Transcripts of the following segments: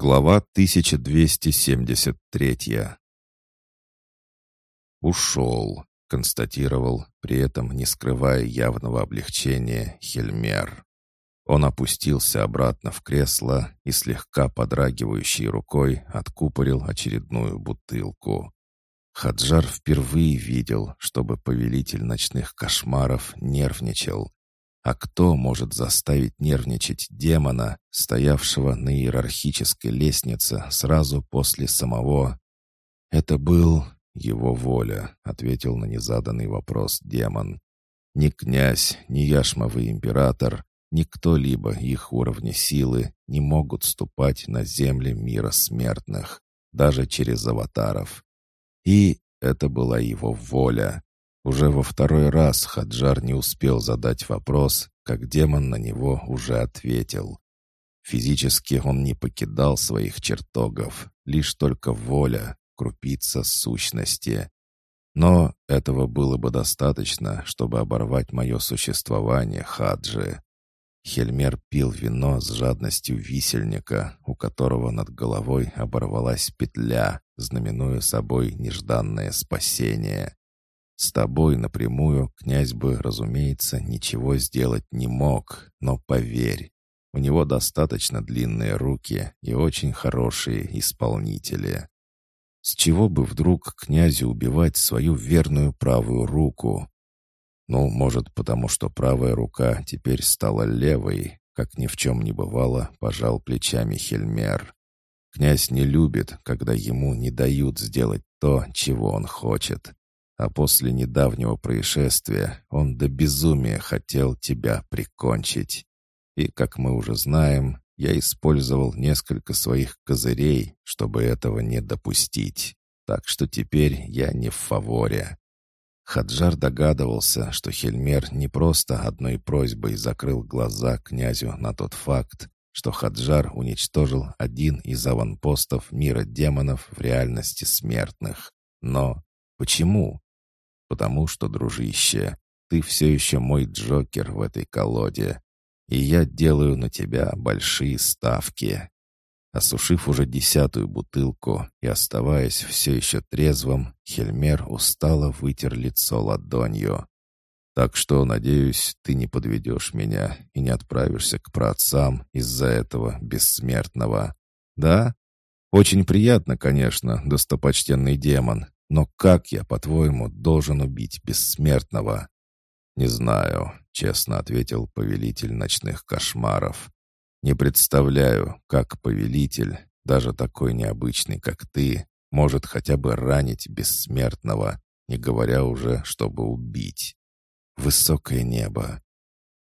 Глава 1273 «Ушел», — констатировал, при этом не скрывая явного облегчения, Хельмер. Он опустился обратно в кресло и слегка подрагивающей рукой откупорил очередную бутылку. Хаджар впервые видел, чтобы повелитель ночных кошмаров нервничал, а кто может заставить нервничать демона, стоявшего на иерархической лестнице сразу после самого? Это был его воля, ответил на незаданный вопрос демон. Ни князь, ни яшмовый император, ни кто-либо их уровня силы не могут ступать на земли мира смертных, даже через аватаров. И это была его воля. Уже во второй раз Хаджар не успел задать вопрос, как демон на него уже ответил. Физически он не покидал своих чертогов, лишь только воля, крупица сущности. Но этого было бы достаточно, чтобы оборвать мое существование, Хаджи. Хельмер пил вино с жадностью висельника, у которого над головой оборвалась петля, знаменуя собой нежданное спасение. С тобой напрямую князь бы, разумеется, ничего сделать не мог, но поверь, у него достаточно длинные руки и очень хорошие исполнители. С чего бы вдруг князю убивать свою верную правую руку? Ну, может, потому что правая рука теперь стала левой, как ни в чем не бывало, пожал плечами Хельмер. Князь не любит, когда ему не дают сделать то, чего он хочет а после недавнего происшествия он до безумия хотел тебя прикончить. И, как мы уже знаем, я использовал несколько своих козырей, чтобы этого не допустить. Так что теперь я не в фаворе. Хаджар догадывался, что Хельмер не просто одной просьбой закрыл глаза князю на тот факт, что Хаджар уничтожил один из аванпостов мира демонов в реальности смертных. Но почему? Потому что, дружище, ты все еще мой Джокер в этой колоде, и я делаю на тебя большие ставки». Осушив уже десятую бутылку и оставаясь все еще трезвым, Хельмер устало вытер лицо ладонью. «Так что, надеюсь, ты не подведешь меня и не отправишься к праотцам из-за этого бессмертного. Да? Очень приятно, конечно, достопочтенный демон, но как я, по-твоему, должен убить бессмертного?» «Не знаю», — честно ответил повелитель ночных кошмаров. «Не представляю, как повелитель, даже такой необычный, как ты, может хотя бы ранить бессмертного, не говоря уже, чтобы убить. Высокое небо.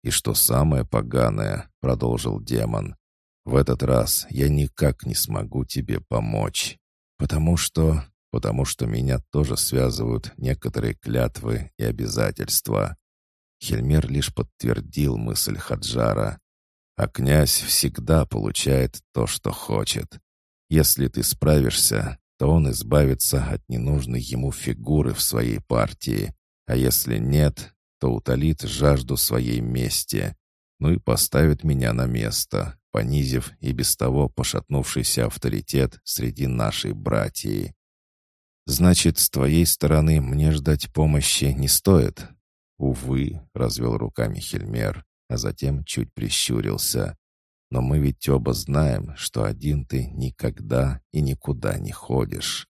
И что самое поганое, — продолжил демон, — в этот раз я никак не смогу тебе помочь, потому что потому что меня тоже связывают некоторые клятвы и обязательства. Хельмер лишь подтвердил мысль Хаджара. А князь всегда получает то, что хочет. Если ты справишься, то он избавится от ненужной ему фигуры в своей партии, а если нет, то утолит жажду своей мести, ну и поставит меня на место, понизив и без того пошатнувшийся авторитет среди нашей братьи. «Значит, с твоей стороны мне ждать помощи не стоит?» «Увы», — развел руками Хельмер, а затем чуть прищурился. «Но мы ведь оба знаем, что один ты никогда и никуда не ходишь».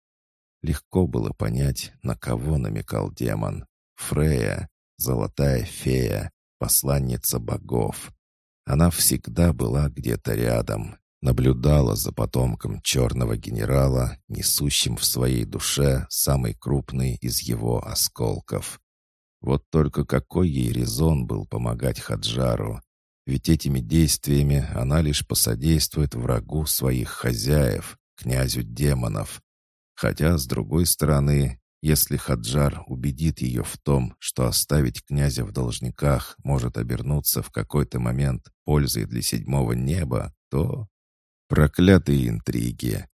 Легко было понять, на кого намекал демон. Фрея, золотая фея, посланница богов. Она всегда была где-то рядом, наблюдала за потомком черного генерала, несущим в своей душе самый крупный из его осколков. Вот только какой ей резон был помогать Хаджару? Ведь этими действиями она лишь посодействует врагу своих хозяев, князю демонов. Хотя, с другой стороны, если Хаджар убедит ее в том, что оставить князя в должниках может обернуться в какой-то момент пользой для седьмого неба, то Проклятые интриги.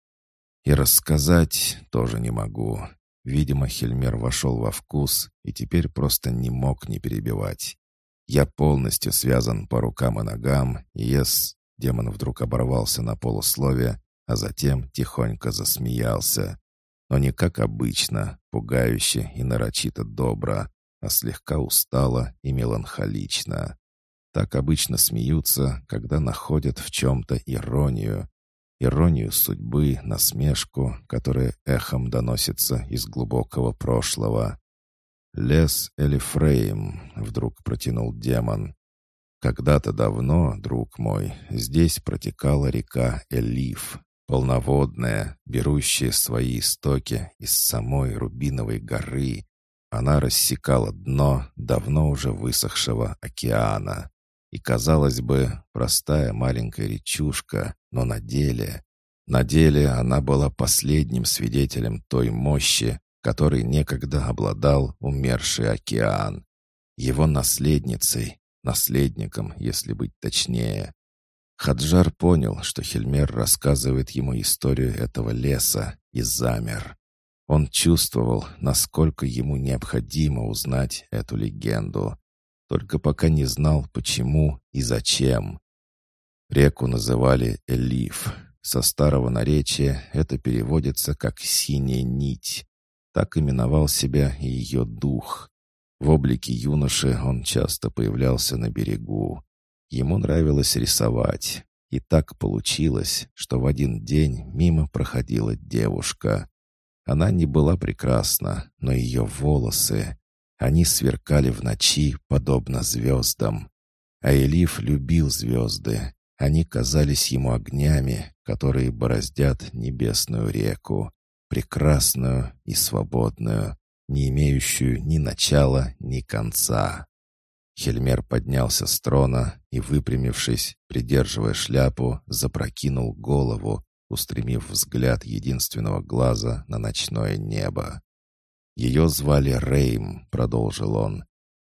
И рассказать тоже не могу. Видимо, Хельмер вошел во вкус и теперь просто не мог не перебивать. Я полностью связан по рукам и ногам, и ес... Демон вдруг оборвался на полусловие, а затем тихонько засмеялся. Но не как обычно, пугающе и нарочито добро, а слегка устало и меланхолично. Так обычно смеются, когда находят в чем-то иронию. Иронию судьбы, насмешку, которая эхом доносится из глубокого прошлого. «Лес Элифрейм», — вдруг протянул демон. «Когда-то давно, друг мой, здесь протекала река Элиф, полноводная, берущая свои истоки из самой Рубиновой горы. Она рассекала дно давно уже высохшего океана. И, казалось бы, простая маленькая речушка, но на деле... На деле она была последним свидетелем той мощи, которой некогда обладал умерший океан. Его наследницей, наследником, если быть точнее. Хаджар понял, что Хельмер рассказывает ему историю этого леса, и замер. Он чувствовал, насколько ему необходимо узнать эту легенду, только пока не знал, почему и зачем. Реку называли Элиф. Со старого наречия это переводится как «синяя нить». Так именовал себя и ее дух. В облике юноши он часто появлялся на берегу. Ему нравилось рисовать. И так получилось, что в один день мимо проходила девушка. Она не была прекрасна, но ее волосы... Они сверкали в ночи, подобно звездам. А Элиф любил звезды. Они казались ему огнями, которые бороздят небесную реку прекрасную и свободную, не имеющую ни начала, ни конца. Хельмер поднялся с трона и, выпрямившись, придерживая шляпу, запрокинул голову, устремив взгляд единственного глаза на ночное небо. «Ее звали Рейм», — продолжил он.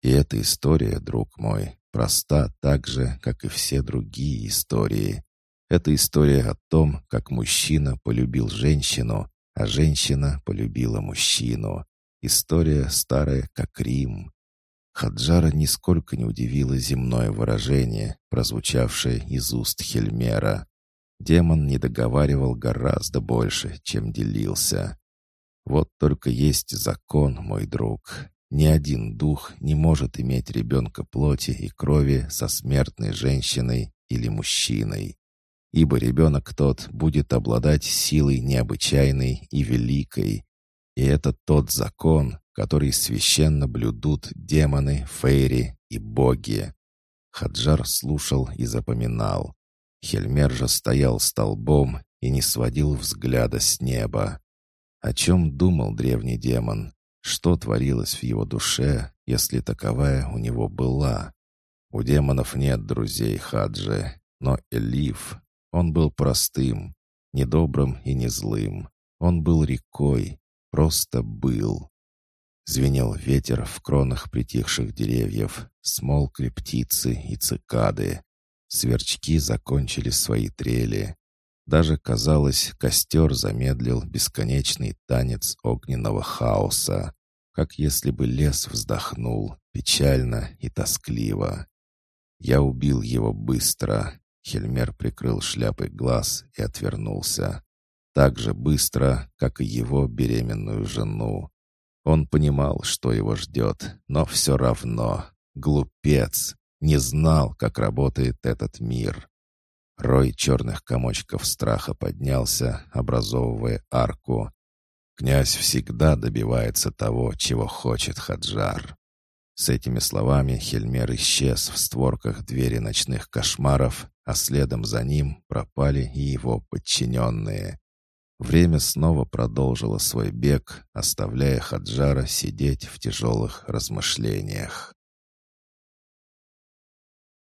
«И эта история, друг мой, проста так же, как и все другие истории. Это история о том, как мужчина полюбил женщину, а женщина полюбила мужчину. История старая, как Рим. Хаджара нисколько не удивило земное выражение, прозвучавшее из уст Хельмера. Демон не договаривал гораздо больше, чем делился. Вот только есть закон, мой друг. Ни один дух не может иметь ребенка плоти и крови со смертной женщиной или мужчиной ибо ребенок тот будет обладать силой необычайной и великой. И это тот закон, который священно блюдут демоны, фейри и боги. Хаджар слушал и запоминал. Хельмер же стоял столбом и не сводил взгляда с неба. О чем думал древний демон? Что творилось в его душе, если таковая у него была? У демонов нет друзей Хаджи, но Элиф, он был простым, недобрым и не злым. Он был рекой, просто был. Звенел ветер в кронах притихших деревьев, смолкли птицы и цикады. Сверчки закончили свои трели. Даже, казалось, костер замедлил бесконечный танец огненного хаоса, как если бы лес вздохнул, печально и тоскливо. Я убил его быстро, Хельмер прикрыл шляпой глаз и отвернулся. Так же быстро, как и его беременную жену. Он понимал, что его ждет, но все равно, глупец, не знал, как работает этот мир. Рой черных комочков страха поднялся, образовывая арку. Князь всегда добивается того, чего хочет Хаджар. С этими словами Хельмер исчез в створках двери ночных кошмаров, а следом за ним пропали и его подчиненные. Время снова продолжило свой бег, оставляя Хаджара сидеть в тяжелых размышлениях.